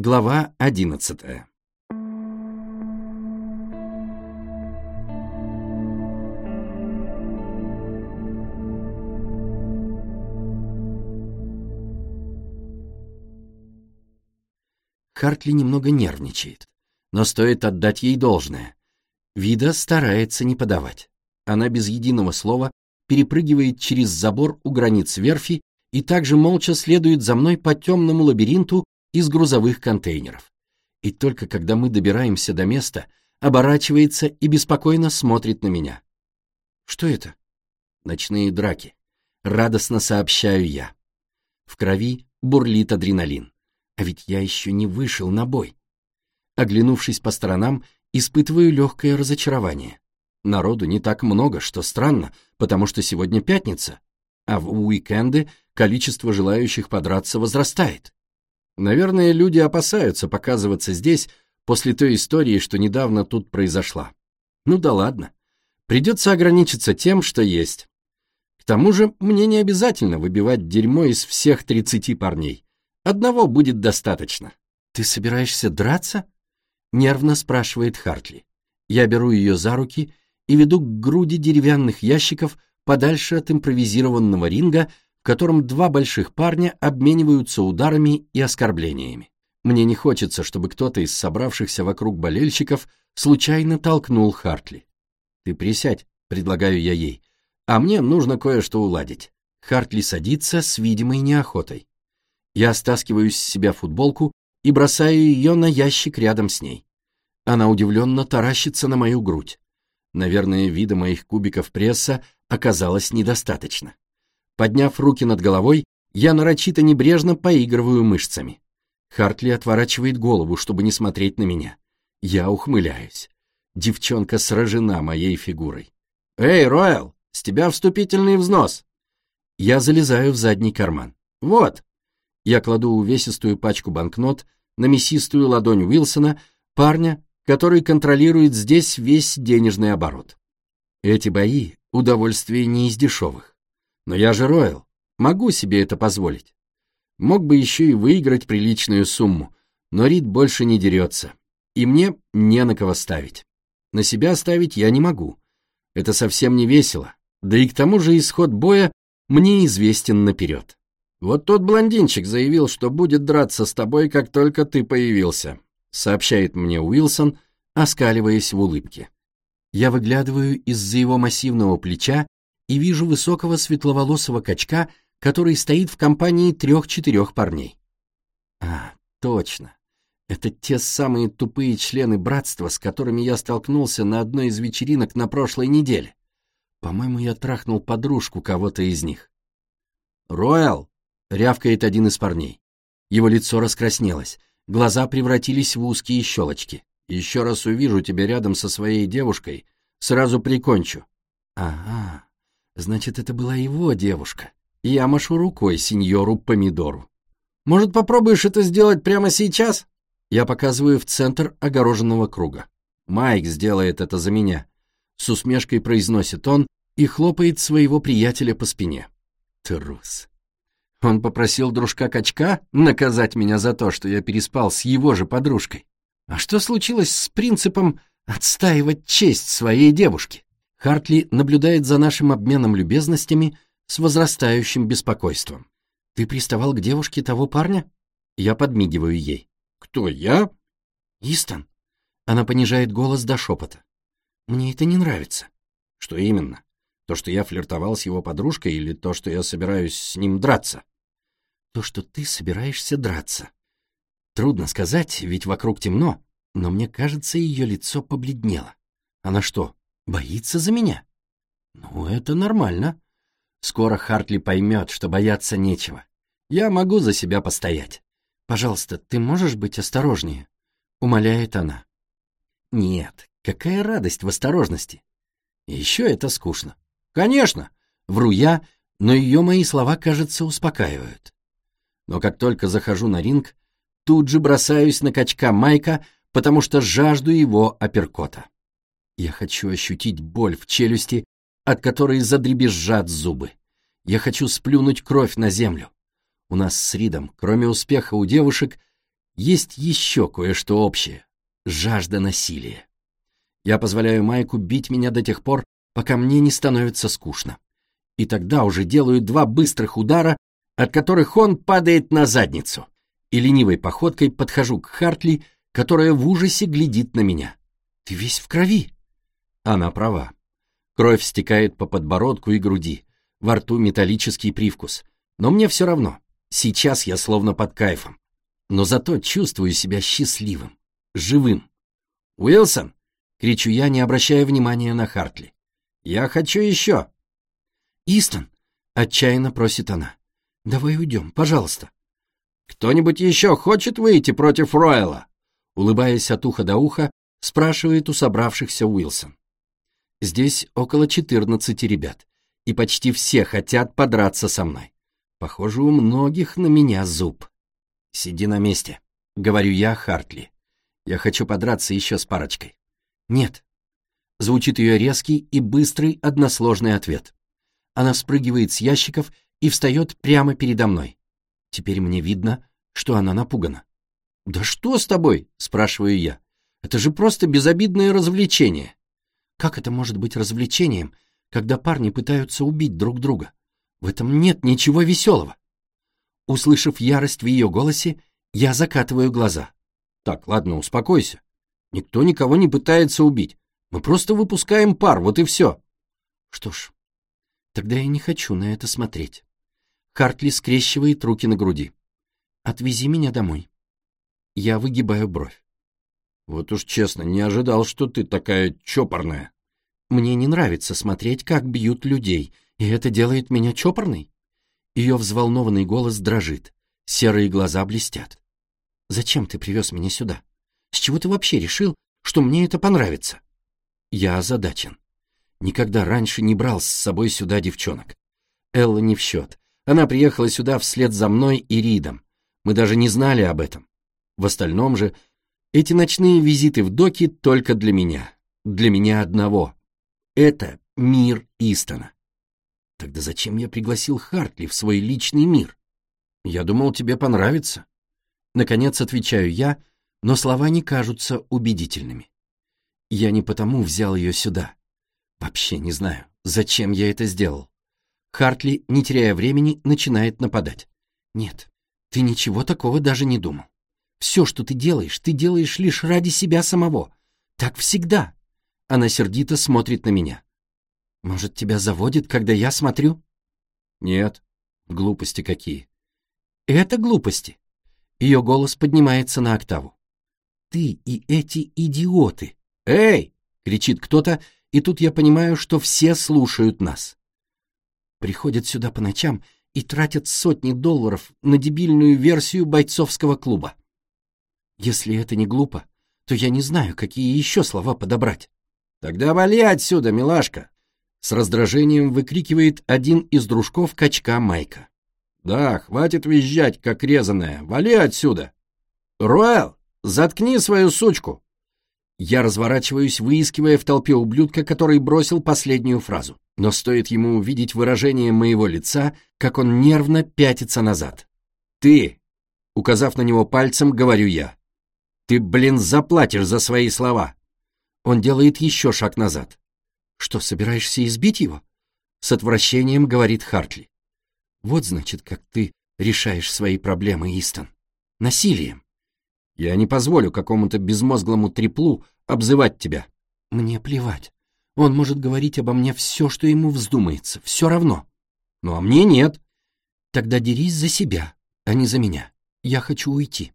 Глава одиннадцатая. Хартли немного нервничает, но стоит отдать ей должное. Вида старается не подавать. Она без единого слова перепрыгивает через забор у границ верфи и также молча следует за мной по темному лабиринту из грузовых контейнеров. И только когда мы добираемся до места, оборачивается и беспокойно смотрит на меня. Что это? Ночные драки. Радостно сообщаю я. В крови бурлит адреналин. А ведь я еще не вышел на бой. Оглянувшись по сторонам, испытываю легкое разочарование. Народу не так много, что странно, потому что сегодня пятница, а в уикенды количество желающих подраться возрастает. Наверное, люди опасаются показываться здесь после той истории, что недавно тут произошла. Ну да ладно. Придется ограничиться тем, что есть. К тому же мне не обязательно выбивать дерьмо из всех тридцати парней. Одного будет достаточно. «Ты собираешься драться?» — нервно спрашивает Хартли. Я беру ее за руки и веду к груди деревянных ящиков подальше от импровизированного ринга, в котором два больших парня обмениваются ударами и оскорблениями. Мне не хочется, чтобы кто-то из собравшихся вокруг болельщиков случайно толкнул Хартли. «Ты присядь», — предлагаю я ей, — «а мне нужно кое-что уладить». Хартли садится с видимой неохотой. Я стаскиваю с себя футболку и бросаю ее на ящик рядом с ней. Она удивленно таращится на мою грудь. Наверное, вида моих кубиков пресса оказалось недостаточно. Подняв руки над головой, я нарочито небрежно поигрываю мышцами. Хартли отворачивает голову, чтобы не смотреть на меня. Я ухмыляюсь. Девчонка сражена моей фигурой. «Эй, Ройл, с тебя вступительный взнос!» Я залезаю в задний карман. «Вот!» Я кладу увесистую пачку банкнот на мясистую ладонь Уилсона, парня, который контролирует здесь весь денежный оборот. Эти бои — удовольствие не из дешевых. Но я же Ройл, могу себе это позволить. Мог бы еще и выиграть приличную сумму, но Рид больше не дерется, и мне не на кого ставить. На себя ставить я не могу. Это совсем не весело, да и к тому же исход боя мне известен наперед. Вот тот блондинчик заявил, что будет драться с тобой, как только ты появился сообщает мне Уилсон, оскаливаясь в улыбке. Я выглядываю из-за его массивного плеча и вижу высокого светловолосого качка, который стоит в компании трех-четырех парней. А, точно. Это те самые тупые члены братства, с которыми я столкнулся на одной из вечеринок на прошлой неделе. По-моему, я трахнул подружку кого-то из них. «Роял!» — рявкает один из парней. Его лицо раскраснелось. Глаза превратились в узкие щелочки. Еще раз увижу тебя рядом со своей девушкой, сразу прикончу. Ага, значит, это была его девушка. Я машу рукой сеньору Помидору. Может, попробуешь это сделать прямо сейчас? Я показываю в центр огороженного круга. Майк сделает это за меня. С усмешкой произносит он и хлопает своего приятеля по спине. Трус. Он попросил дружка-качка наказать меня за то, что я переспал с его же подружкой. А что случилось с принципом отстаивать честь своей девушки? Хартли наблюдает за нашим обменом любезностями с возрастающим беспокойством. Ты приставал к девушке того парня? Я подмигиваю ей. Кто, я? Истон. Она понижает голос до шепота. Мне это не нравится. Что именно? То, что я флиртовал с его подружкой, или то, что я собираюсь с ним драться? То, что ты собираешься драться. Трудно сказать, ведь вокруг темно, но мне кажется, ее лицо побледнело. Она что, боится за меня? Ну, это нормально. Скоро Хартли поймет, что бояться нечего. Я могу за себя постоять. Пожалуйста, ты можешь быть осторожнее? Умоляет она. Нет, какая радость в осторожности. Еще это скучно. «Конечно!» — вру я, но ее мои слова, кажется, успокаивают. Но как только захожу на ринг, тут же бросаюсь на качка Майка, потому что жажду его апперкота. Я хочу ощутить боль в челюсти, от которой задребезжат зубы. Я хочу сплюнуть кровь на землю. У нас с Ридом, кроме успеха у девушек, есть еще кое-что общее — жажда насилия. Я позволяю Майку бить меня до тех пор, пока мне не становится скучно. И тогда уже делаю два быстрых удара, от которых он падает на задницу, и ленивой походкой подхожу к Хартли, которая в ужасе глядит на меня. «Ты весь в крови!» Она права. Кровь стекает по подбородку и груди, во рту металлический привкус. Но мне все равно. Сейчас я словно под кайфом. Но зато чувствую себя счастливым, живым. «Уилсон!» — кричу я, не обращая внимания на Хартли. «Я хочу еще!» «Истон!» — отчаянно просит она. «Давай уйдем, пожалуйста». «Кто-нибудь еще хочет выйти против Ройла?» Улыбаясь от уха до уха, спрашивает у собравшихся Уилсон. Здесь около четырнадцати ребят, и почти все хотят подраться со мной. Похоже, у многих на меня зуб. «Сиди на месте», — говорю я Хартли. «Я хочу подраться еще с парочкой». «Нет». Звучит ее резкий и быстрый односложный ответ. Она спрыгивает с ящиков и встает прямо передо мной. Теперь мне видно, что она напугана. «Да что с тобой?» — спрашиваю я. «Это же просто безобидное развлечение». Как это может быть развлечением, когда парни пытаются убить друг друга? В этом нет ничего веселого. Услышав ярость в ее голосе, я закатываю глаза. Так, ладно, успокойся. Никто никого не пытается убить. Мы просто выпускаем пар, вот и все. Что ж, тогда я не хочу на это смотреть. Хартли скрещивает руки на груди. Отвези меня домой. Я выгибаю бровь. Вот уж честно, не ожидал, что ты такая чопорная. Мне не нравится смотреть, как бьют людей, и это делает меня чопорной. Ее взволнованный голос дрожит, серые глаза блестят. Зачем ты привез меня сюда? С чего ты вообще решил, что мне это понравится? Я озадачен. Никогда раньше не брал с собой сюда девчонок. Элла не в счет. Она приехала сюда вслед за мной и Ридом. Мы даже не знали об этом. В остальном же эти ночные визиты в доки только для меня. Для меня одного. Это мир Истона. Тогда зачем я пригласил Хартли в свой личный мир? Я думал, тебе понравится. Наконец отвечаю я, но слова не кажутся убедительными. Я не потому взял ее сюда. Вообще не знаю, зачем я это сделал. Хартли, не теряя времени, начинает нападать. Нет, ты ничего такого даже не думал. Все, что ты делаешь, ты делаешь лишь ради себя самого. Так всегда. Она сердито смотрит на меня. Может, тебя заводит, когда я смотрю? Нет, глупости какие. Это глупости. Ее голос поднимается на октаву. Ты и эти идиоты. Эй! кричит кто-то, и тут я понимаю, что все слушают нас. Приходят сюда по ночам и тратят сотни долларов на дебильную версию бойцовского клуба. Если это не глупо, то я не знаю, какие еще слова подобрать. «Тогда вали отсюда, милашка!» С раздражением выкрикивает один из дружков качка Майка. «Да, хватит визжать, как резаная. Вали отсюда!» «Руэл, заткни свою сучку!» Я разворачиваюсь, выискивая в толпе ублюдка, который бросил последнюю фразу. Но стоит ему увидеть выражение моего лица, как он нервно пятится назад. «Ты!» — указав на него пальцем, говорю я. Ты, блин, заплатишь за свои слова. Он делает еще шаг назад. Что, собираешься избить его? С отвращением говорит Хартли. Вот значит, как ты решаешь свои проблемы, Истон. Насилием. Я не позволю какому-то безмозглому треплу обзывать тебя. Мне плевать. Он может говорить обо мне все, что ему вздумается, все равно. Ну а мне нет. Тогда дерись за себя, а не за меня. Я хочу уйти.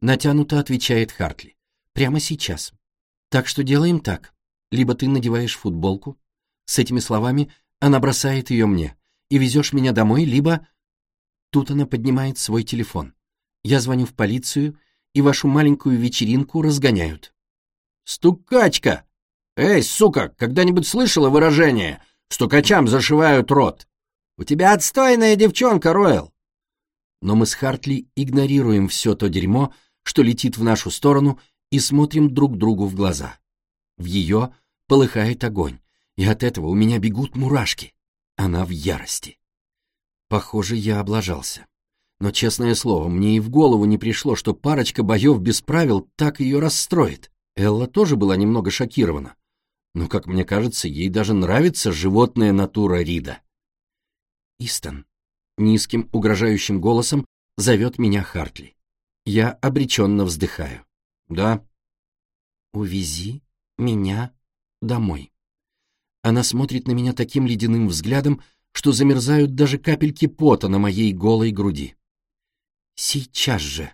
Натянуто отвечает Хартли. Прямо сейчас. Так что делаем так. Либо ты надеваешь футболку. С этими словами она бросает ее мне. И везешь меня домой, либо... Тут она поднимает свой телефон. Я звоню в полицию, и вашу маленькую вечеринку разгоняют. «Стукачка! Эй, сука, когда-нибудь слышала выражение «стукачам зашивают рот»? У тебя отстойная девчонка, Ройл!» Но мы с Хартли игнорируем все то дерьмо, что летит в нашу сторону, и смотрим друг другу в глаза. В ее полыхает огонь, и от этого у меня бегут мурашки. Она в ярости. Похоже, я облажался. Но, честное слово, мне и в голову не пришло, что парочка боев без правил так ее расстроит. Элла тоже была немного шокирована. Но, как мне кажется, ей даже нравится животная натура Рида. «Истон», — низким угрожающим голосом зовет меня Хартли. Я обреченно вздыхаю. «Да». «Увези меня домой». Она смотрит на меня таким ледяным взглядом, что замерзают даже капельки пота на моей голой груди. «Сейчас же!»